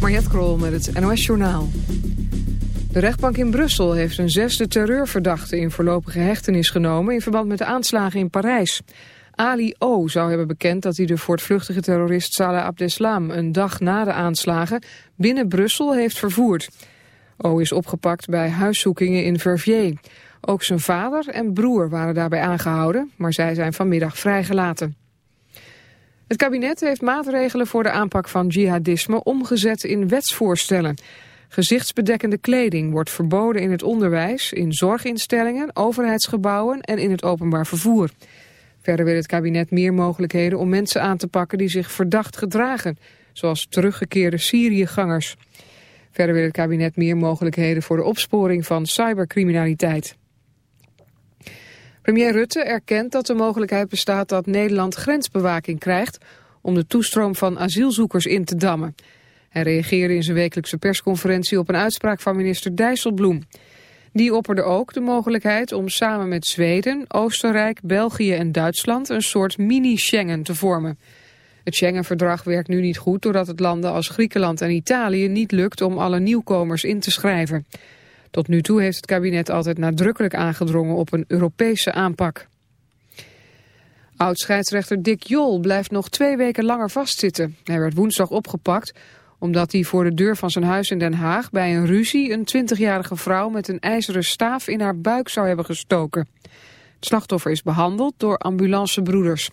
Mariette Krol met het NOS Journaal. De rechtbank in Brussel heeft een zesde terreurverdachte in voorlopige hechtenis genomen... in verband met de aanslagen in Parijs. Ali O. zou hebben bekend dat hij de voortvluchtige terrorist Salah Abdeslam... een dag na de aanslagen binnen Brussel heeft vervoerd. O. is opgepakt bij huiszoekingen in Verviers. Ook zijn vader en broer waren daarbij aangehouden... maar zij zijn vanmiddag vrijgelaten. Het kabinet heeft maatregelen voor de aanpak van jihadisme omgezet in wetsvoorstellen. Gezichtsbedekkende kleding wordt verboden in het onderwijs, in zorginstellingen, overheidsgebouwen en in het openbaar vervoer. Verder wil het kabinet meer mogelijkheden om mensen aan te pakken die zich verdacht gedragen, zoals teruggekeerde Syriëgangers. Verder wil het kabinet meer mogelijkheden voor de opsporing van cybercriminaliteit. Premier Rutte erkent dat de mogelijkheid bestaat dat Nederland grensbewaking krijgt om de toestroom van asielzoekers in te dammen. Hij reageerde in zijn wekelijkse persconferentie op een uitspraak van minister Dijsselbloem. Die opperde ook de mogelijkheid om samen met Zweden, Oostenrijk, België en Duitsland een soort mini-Schengen te vormen. Het Schengen-verdrag werkt nu niet goed doordat het landen als Griekenland en Italië niet lukt om alle nieuwkomers in te schrijven. Tot nu toe heeft het kabinet altijd nadrukkelijk aangedrongen op een Europese aanpak. Oud-scheidsrechter Dick Jol blijft nog twee weken langer vastzitten. Hij werd woensdag opgepakt omdat hij voor de deur van zijn huis in Den Haag bij een ruzie een 20-jarige vrouw met een ijzeren staaf in haar buik zou hebben gestoken. Het slachtoffer is behandeld door ambulancebroeders.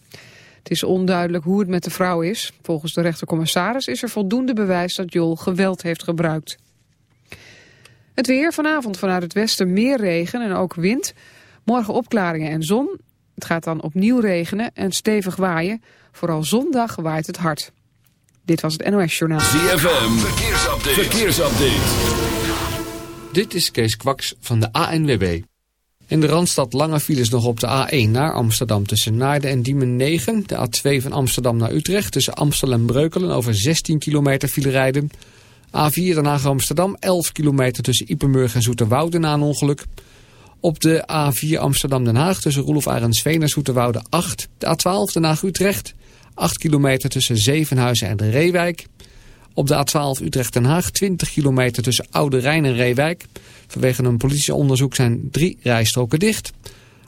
Het is onduidelijk hoe het met de vrouw is. Volgens de rechtercommissaris is er voldoende bewijs dat Jol geweld heeft gebruikt. Het weer vanavond vanuit het westen meer regen en ook wind. Morgen opklaringen en zon. Het gaat dan opnieuw regenen en stevig waaien. Vooral zondag waait het hard. Dit was het NOS Journaal. ZFM, verkeersupdate. verkeersupdate. Dit is Kees Kwaks van de ANWB. In de Randstad lange files nog op de A1 naar Amsterdam tussen Naarden en Diemen 9. De A2 van Amsterdam naar Utrecht tussen Amstel en Breukelen over 16 kilometer file rijden. A4 Den Haag Amsterdam 11 kilometer tussen Ipenburg en Zoeterwoude na een ongeluk. Op de A4 Amsterdam Den Haag tussen Roelof Arendsveen en Zoeterwoude 8. De A12 Den Haag Utrecht 8 kilometer tussen Zevenhuizen en Reewijk. Op de A12 Utrecht-Den Haag 20 kilometer tussen Oude Rijn en Reewijk. Vanwege een politieonderzoek zijn drie rijstroken dicht.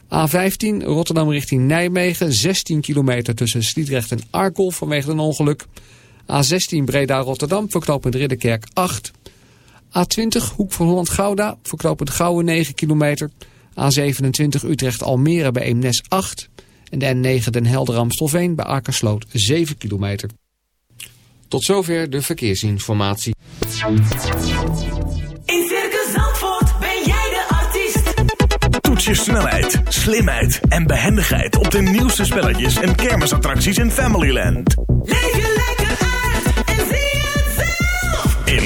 A15 Rotterdam richting Nijmegen 16 kilometer tussen Sliedrecht en Arkel vanwege een ongeluk. A16 Breda-Rotterdam verknopend Ridderkerk 8. A20 Hoek van Holland-Gouda verknopend Gouwen 9 kilometer. A27 Utrecht-Almere bij Eemnes 8. En de N9 Den Helder-Amstelveen bij Akersloot 7 kilometer. Tot zover de verkeersinformatie. In Circus Zandvoort ben jij de artiest. Toets je snelheid, slimheid en behendigheid op de nieuwste spelletjes en kermisattracties in Familyland. Leef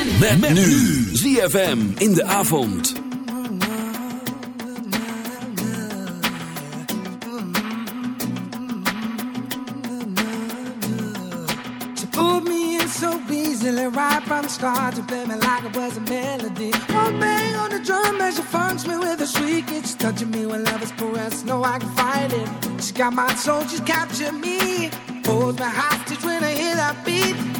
Met, met nu ZFM in de avond. She pulled me in so easily right from the start. To play me like it was a melody. One bang on the drum as she funks me with a shriek. It's touching me when love is caressed. No, I can fight it. She got my soul, she's captured me. Hold my hostage when I hear that beat.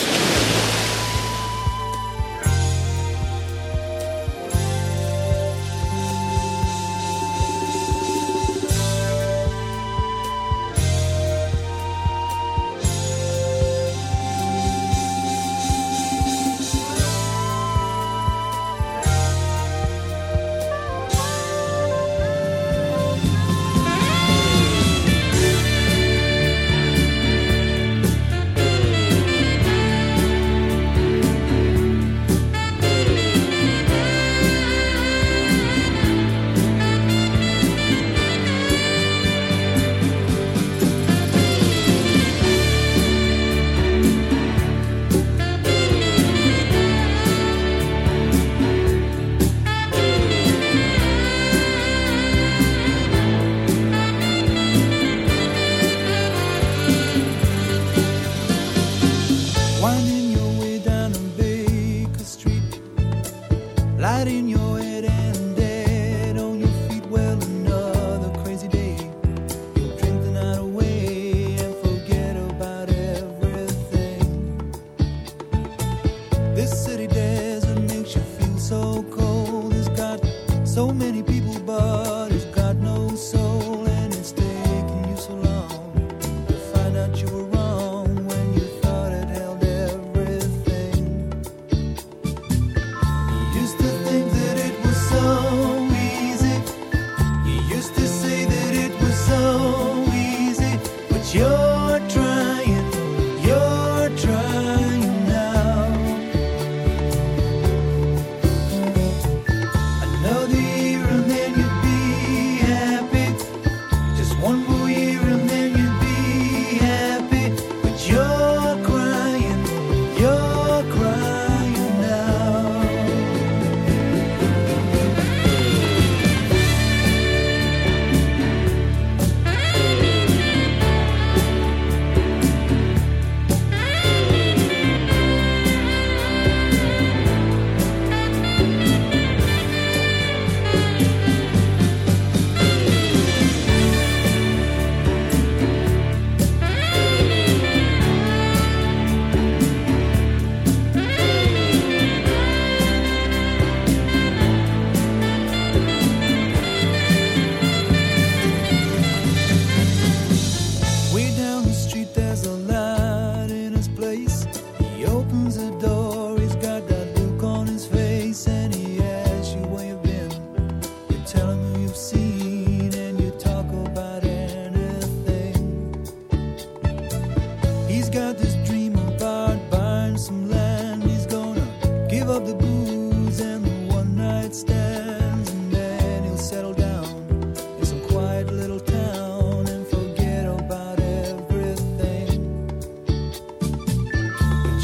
so many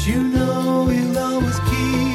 you know he'll always keep.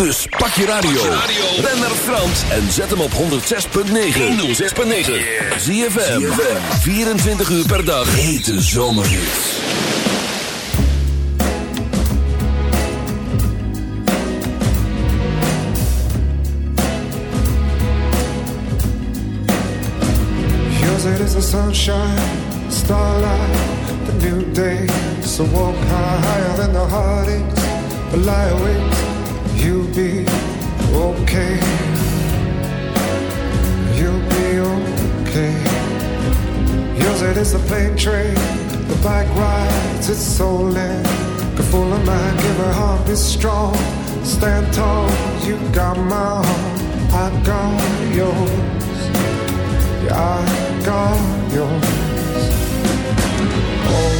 Dus pak je radio, ren naar Frans en zet hem op 106.9. 106.9. Zie je 24 uur per dag. Hete zomerhits. Yours it is the sunshine, starlight, the new day. So walk high, higher than the heartaches, but lie awake, be okay. You'll be okay. Yours it is the plane train, the bike rides, it's soul. Good full of mind, give her heart, be strong. Stand tall, you got my heart, I got yours. Yeah, I got yours. Oh,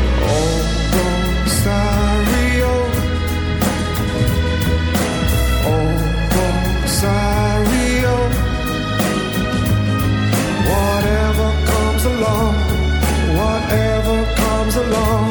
Comes along,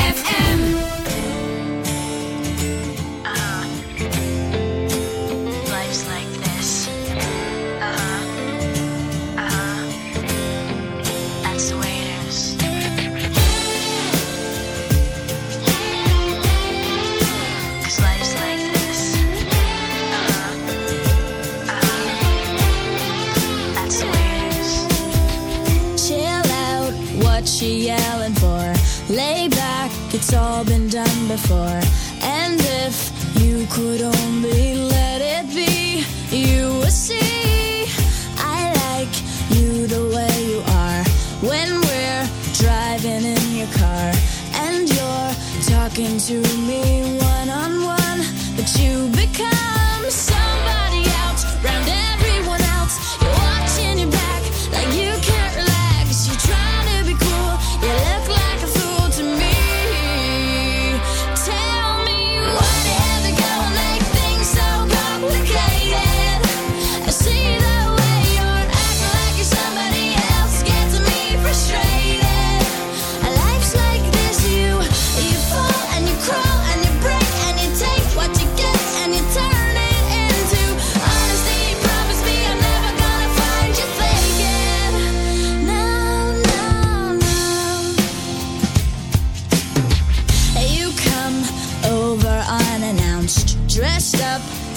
boy.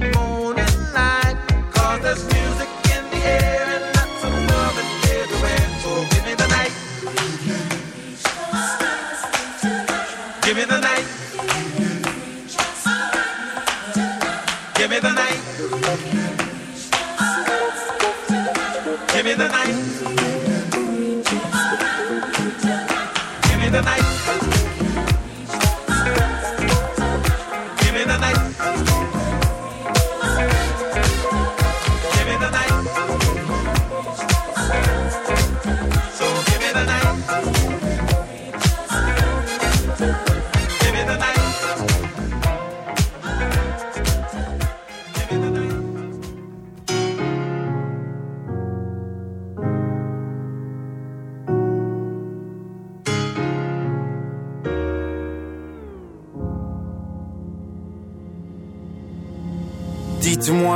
morning.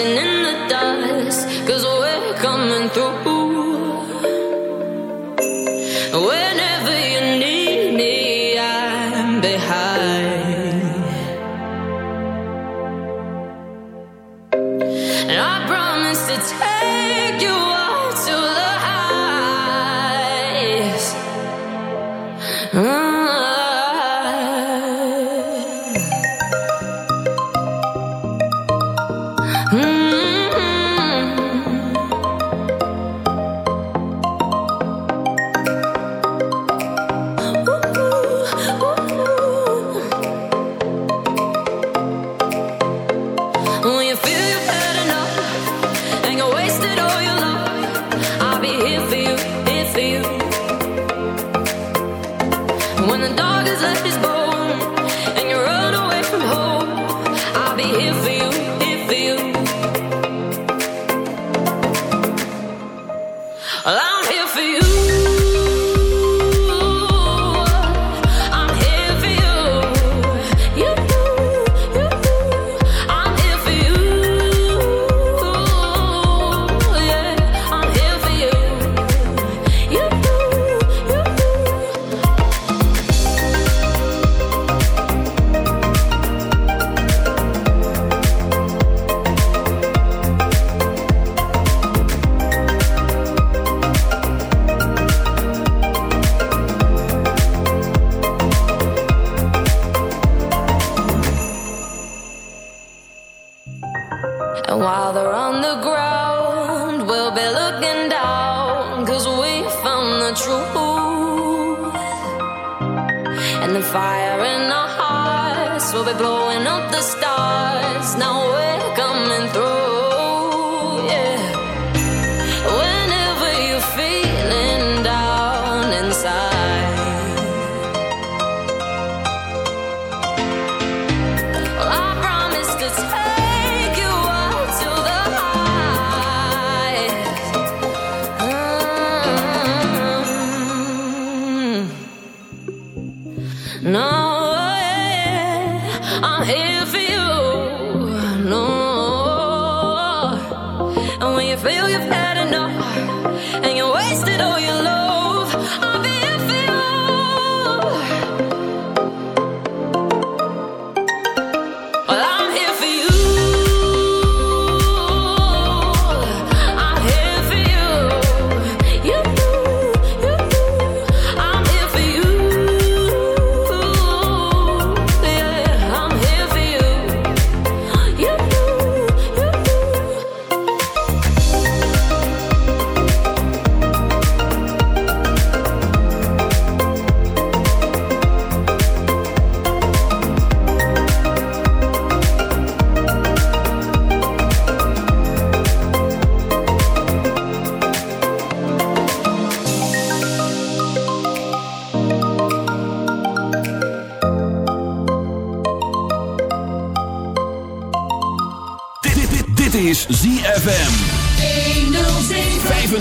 nothing No, yeah, I'm here for you. No, eh, and when you feel you've had